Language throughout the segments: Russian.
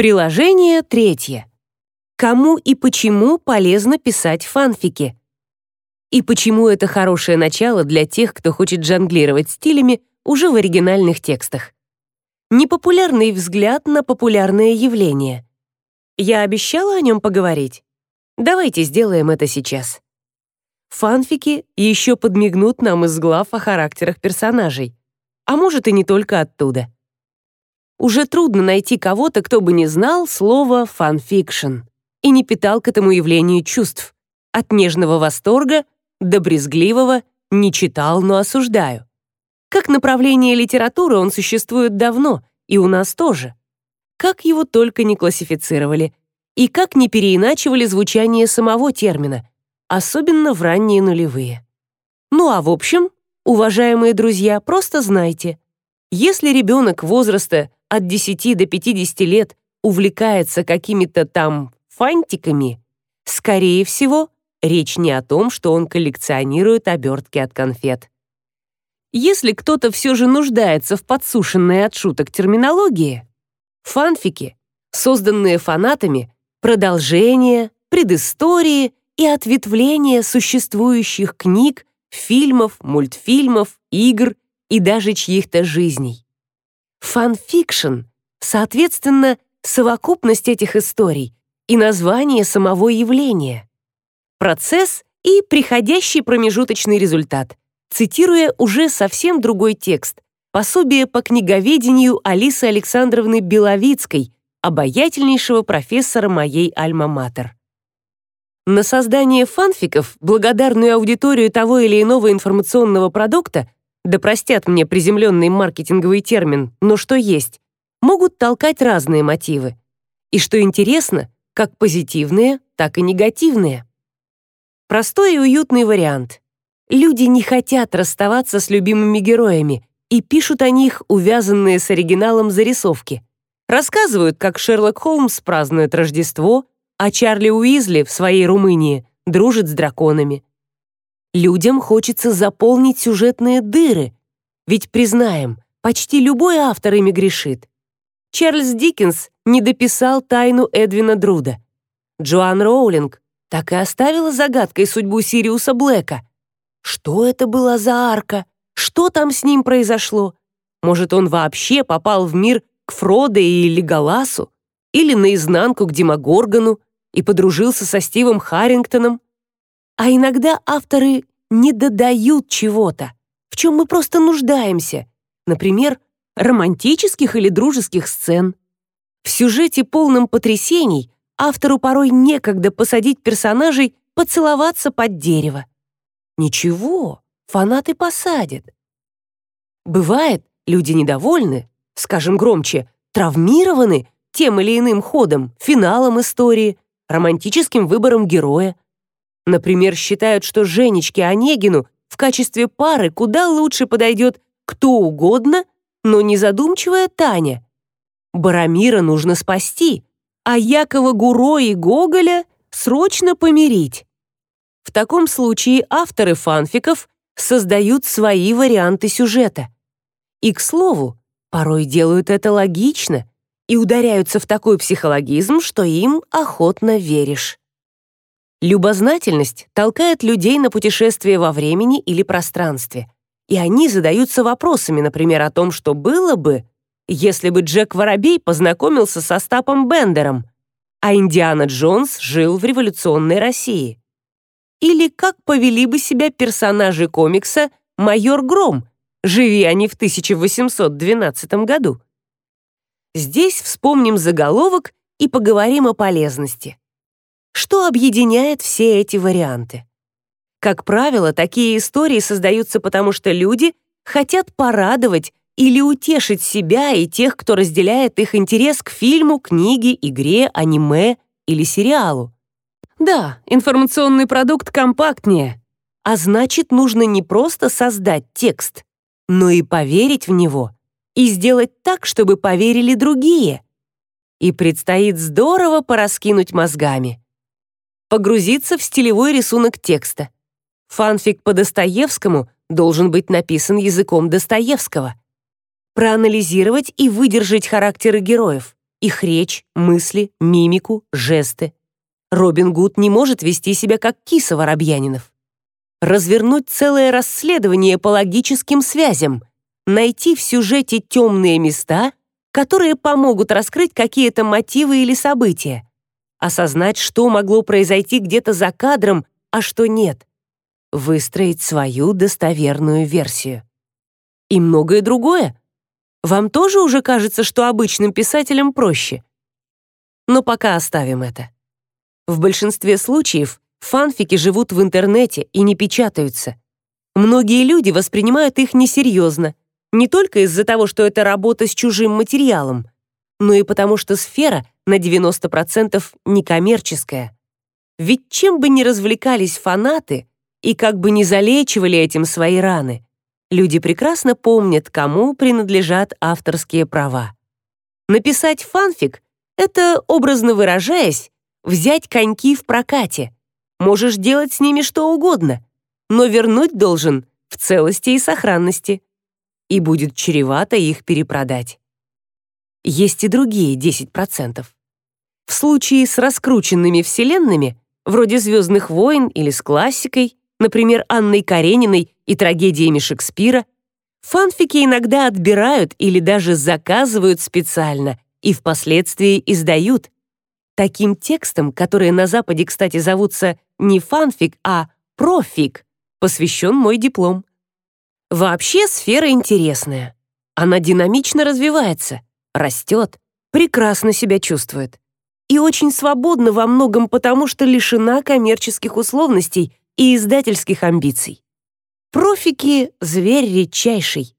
Приложение третье. Кому и почему полезно писать фанфики? И почему это хорошее начало для тех, кто хочет жонглировать стилями уже в оригинальных текстах? Непопулярный взгляд на популярное явление. Я обещала о нем поговорить. Давайте сделаем это сейчас. Фанфики еще подмигнут нам из глав о характерах персонажей. А может и не только оттуда. Уже трудно найти кого-то, кто бы не знал слово «фанфикшн» и не питал к этому явлению чувств. От нежного восторга до брезгливого «не читал, но осуждаю». Как направление литературы он существует давно, и у нас тоже. Как его только не классифицировали, и как не переиначивали звучание самого термина, особенно в ранние нулевые. Ну а в общем, уважаемые друзья, просто знайте, если ребенок возраста от 10 до 50 лет увлекается какими-то там фантиками, скорее всего, речь не о том, что он коллекционирует обертки от конфет. Если кто-то все же нуждается в подсушенной от шуток терминологии, фанфики, созданные фанатами, продолжения, предыстории и ответвления существующих книг, фильмов, мультфильмов, игр и даже чьих-то жизней. Фанфикшн, соответственно, совокупность этих историй, и название самого явления. Процесс и преходящий промежуточный результат, цитируя уже совсем другой текст, пособие по книговедению Алисы Александровны Беловицкой, обаятельнейшего профессора моей альма-матер. На создание фанфиков, благодарную аудиторию того или иного информационного продукта, да простят мне приземленный маркетинговый термин, но что есть, могут толкать разные мотивы. И что интересно, как позитивные, так и негативные. Простой и уютный вариант. Люди не хотят расставаться с любимыми героями и пишут о них увязанные с оригиналом зарисовки. Рассказывают, как Шерлок Холмс празднует Рождество, а Чарли Уизли в своей Румынии дружит с драконами. Людям хочется заполнить сюжетные дыры, ведь, признаем, почти любой автор ими грешит. Чарльз Диккенс не дописал тайну Эдвина Друда. Джоан Роулинг так и оставила загадкой судьбу Сириуса Блэка. Что это была за арка? Что там с ним произошло? Может, он вообще попал в мир к Фродо и Леголасу? Или наизнанку к Демогоргону и подружился со Стивом Харрингтоном? А иногда авторы не додают чего-то, в чем мы просто нуждаемся. Например, романтических или дружеских сцен. В сюжете полном потрясений автору порой некогда посадить персонажей поцеловаться под дерево. Ничего, фанаты посадят. Бывает, люди недовольны, скажем громче, травмированы тем или иным ходом, финалом истории, романтическим выбором героя. Например, считают, что Женечке Онегину в качестве пары куда лучше подойдет кто угодно, но не задумчивая Таня. Барамира нужно спасти, а Якова Гуро и Гоголя срочно помирить. В таком случае авторы фанфиков создают свои варианты сюжета. И, к слову, порой делают это логично и ударяются в такой психологизм, что им охотно веришь. Любознательность толкает людей на путешествие во времени или пространстве — и они задаются вопросами, например, о том, что было бы, если бы Джек Воробей познакомился со Стапом Бендером, а Индиана Джонс жил в революционной России. Или как повели бы себя персонажи комикса «Майор Гром», живи они в 1812 году. Здесь вспомним заголовок и поговорим о полезности. Что объединяет все эти варианты? Как правило, такие истории создаются потому, что люди хотят порадовать или утешить себя и тех, кто разделяет их интерес к фильму, книге, игре, аниме или сериалу. Да, информационный продукт компактнее, а значит, нужно не просто создать текст, но и поверить в него и сделать так, чтобы поверили другие. И предстоит здорово пораскинуть мозгами. Погрузиться в стилевой рисунок текста — Фанфик по Достоевскому должен быть написан языком Достоевского. Проанализировать и выдержать характеры героев, их речь, мысли, мимику, жесты. Робин Гуд не может вести себя как киса Воробьянинов. Развернуть целое расследование по логическим связям, найти в сюжете темные места, которые помогут раскрыть какие-то мотивы или события, осознать, что могло произойти где-то за кадром, а что нет, выстроить свою достоверную версию. И многое другое. Вам тоже уже кажется, что обычным писателям проще? Но пока оставим это. В большинстве случаев фанфики живут в интернете и не печатаются. Многие люди воспринимают их несерьезно, не только из-за того, что это работа с чужим материалом, но и потому, что сфера на 90% некоммерческая. Ведь чем бы ни развлекались фанаты и как бы ни залечивали этим свои раны, люди прекрасно помнят, кому принадлежат авторские права. Написать фанфик — это, образно выражаясь, взять коньки в прокате. Можешь делать с ними что угодно, но вернуть должен в целости и сохранности и будет чревато их перепродать. Есть и другие 10%. В случае с раскрученными вселенными, вроде «Звездных войн» или с классикой, например, Анной Карениной и трагедиями Шекспира, фанфики иногда отбирают или даже заказывают специально и впоследствии издают. Таким текстом, которые на Западе, кстати, зовутся не фанфик, а профик, посвящен мой диплом. Вообще сфера интересная. Она динамично развивается, растет, прекрасно себя чувствует. И очень свободна во многом потому, что лишена коммерческих условностей и издательских амбиций. Профики — зверь редчайший.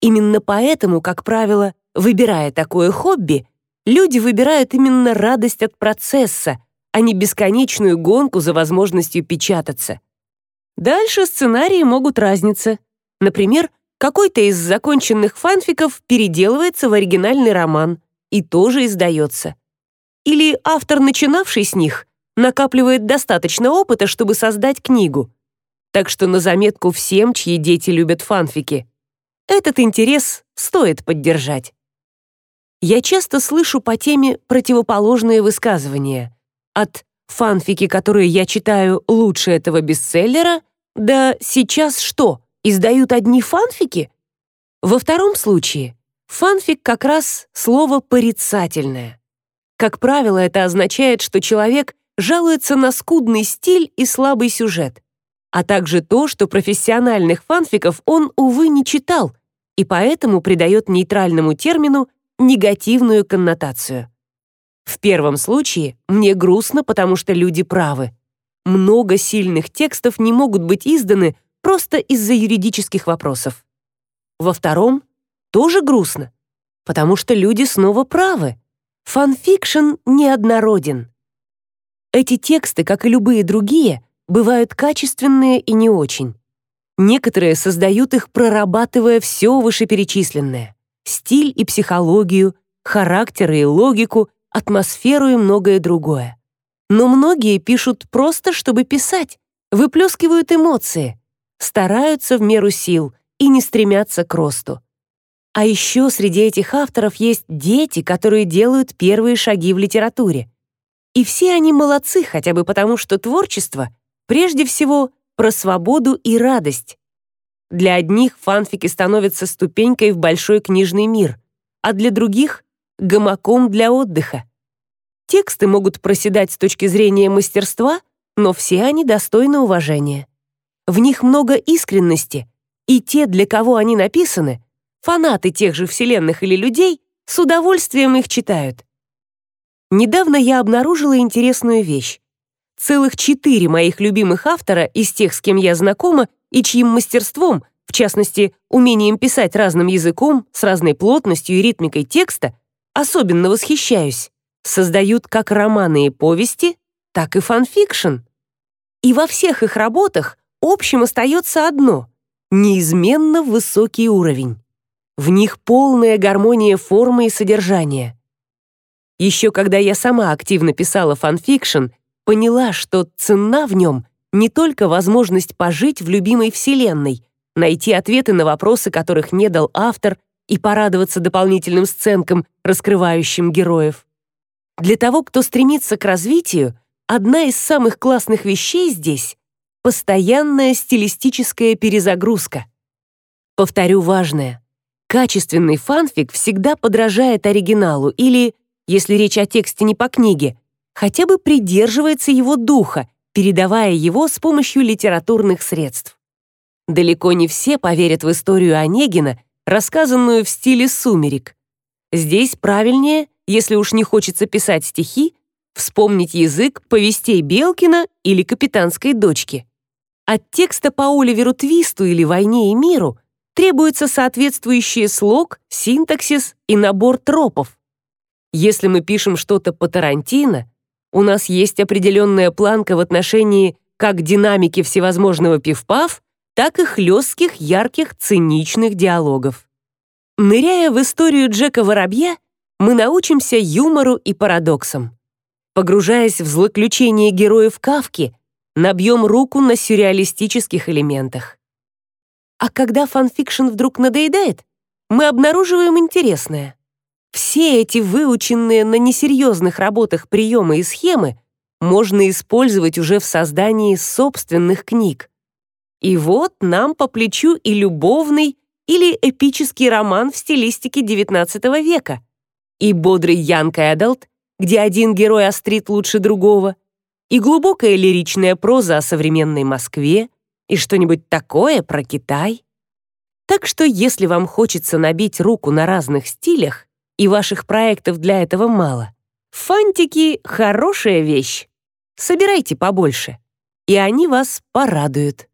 Именно поэтому, как правило, выбирая такое хобби, люди выбирают именно радость от процесса, а не бесконечную гонку за возможностью печататься. Дальше сценарии могут разниться — Например, какой-то из законченных фанфиков переделывается в оригинальный роман и тоже издается. Или автор, начинавший с них, накапливает достаточно опыта, чтобы создать книгу. Так что на заметку всем, чьи дети любят фанфики. Этот интерес стоит поддержать. Я часто слышу по теме противоположные высказывания. От «фанфики, которые я читаю, лучше этого бестселлера» до «сейчас что?» Издают одни фанфики? Во втором случае фанфик как раз слово порицательное. Как правило, это означает, что человек жалуется на скудный стиль и слабый сюжет, а также то, что профессиональных фанфиков он, увы, не читал, и поэтому придает нейтральному термину негативную коннотацию. В первом случае мне грустно, потому что люди правы. Много сильных текстов не могут быть изданы просто из-за юридических вопросов. Во втором тоже грустно, потому что люди снова правы. Фанфикшн неоднороден. Эти тексты, как и любые другие, бывают качественные и не очень. Некоторые создают их, прорабатывая все вышеперечисленное: стиль и психологию, характер и логику, атмосферу и многое другое. Но многие пишут просто, чтобы писать, выплескивают эмоции, стараются в меру сил и не стремятся к росту. А еще среди этих авторов есть дети, которые делают первые шаги в литературе. И все они молодцы хотя бы потому, что творчество прежде всего про свободу и радость. Для одних фанфики становятся ступенькой в большой книжный мир, а для других — гамаком для отдыха. Тексты могут проседать с точки зрения мастерства, но все они достойны уважения. В них много искренности, и те, для кого они написаны, фанаты тех же вселенных или людей, с удовольствием их читают. Недавно я обнаружила интересную вещь. Целых четыре моих любимых автора из тех, с кем я знакома, и чьим мастерством, в частности, умением писать разным языком, с разной плотностью и ритмикой текста, особенно восхищаюсь, создают как романы и повести, так и фанфикшн. И во всех их работах Общим остается одно — неизменно высокий уровень. В них полная гармония формы и содержания. Еще когда я сама активно писала фанфикшн, поняла, что цена в нем не только возможность пожить в любимой вселенной, найти ответы на вопросы, которых не дал автор, и порадоваться дополнительным сценкам, раскрывающим героев. Для того, кто стремится к развитию, одна из самых классных вещей здесь — постоянная стилистическая перезагрузка. Повторю важное. Качественный фанфик всегда подражает оригиналу или, если речь о тексте не по книге, хотя бы придерживается его духа, передавая его с помощью литературных средств. Далеко не все поверят в историю Онегина, рассказанную в стиле «Сумерек». Здесь правильнее, если уж не хочется писать стихи, вспомнить язык повестей Белкина или «Капитанской дочки». От текста по Оливеру Твисту или «Войне и миру» требуется соответствующий слог, синтаксис и набор тропов. Если мы пишем что-то по Тарантино, у нас есть определенная планка в отношении как динамики всевозможного пивпав, так и хлестких, ярких, циничных диалогов. Ныряя в историю Джека Воробья, мы научимся юмору и парадоксам. Погружаясь в злоключения героев Кафки, набьем руку на сюрреалистических элементах. А когда фанфикшн вдруг надоедает, мы обнаруживаем интересное. Все эти выученные на несерьезных работах приемы и схемы можно использовать уже в создании собственных книг. И вот нам по плечу и любовный или эпический роман в стилистике XIX века, и бодрый young adult, где один герой острит лучше другого, и глубокая лиричная проза о современной Москве, и что-нибудь такое про Китай. Так что если вам хочется набить руку на разных стилях, и ваших проектов для этого мало, фантики — хорошая вещь. Собирайте побольше, и они вас порадуют.